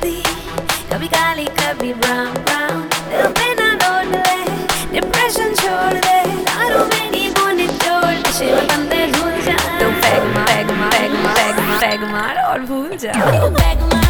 जाती कभी काली कभी ब्राउन ब्राउन दिल पे ना लौट ले डिप्रेशन छोड़ दे तारों में नी बोने तोड़ नशे में बंदे भूल जा तुम बैग मार बैग मार बैग मार और भूल जा बैग मार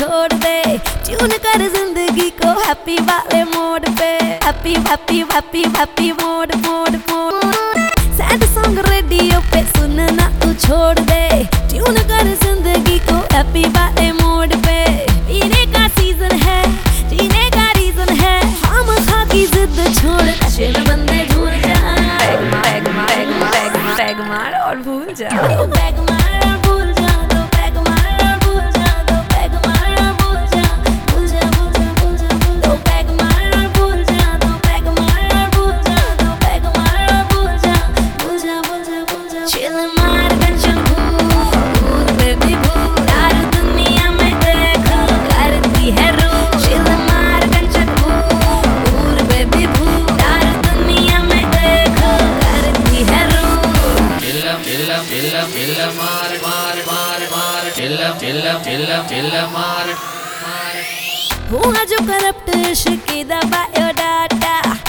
छोड़ दे। चुन कर ज़िंदगी को हैप्पी वाले मोड पे। Happy happy happy happy mode mode mode sad song radio पे सुनना तू छोड़ दे। चुन कर ज़िंदगी को हैप्पी वाले मोड पे। செல்லம் செல்லம் செல்லம் செல்லமாறன் Who had you corrupt? She kid about your data.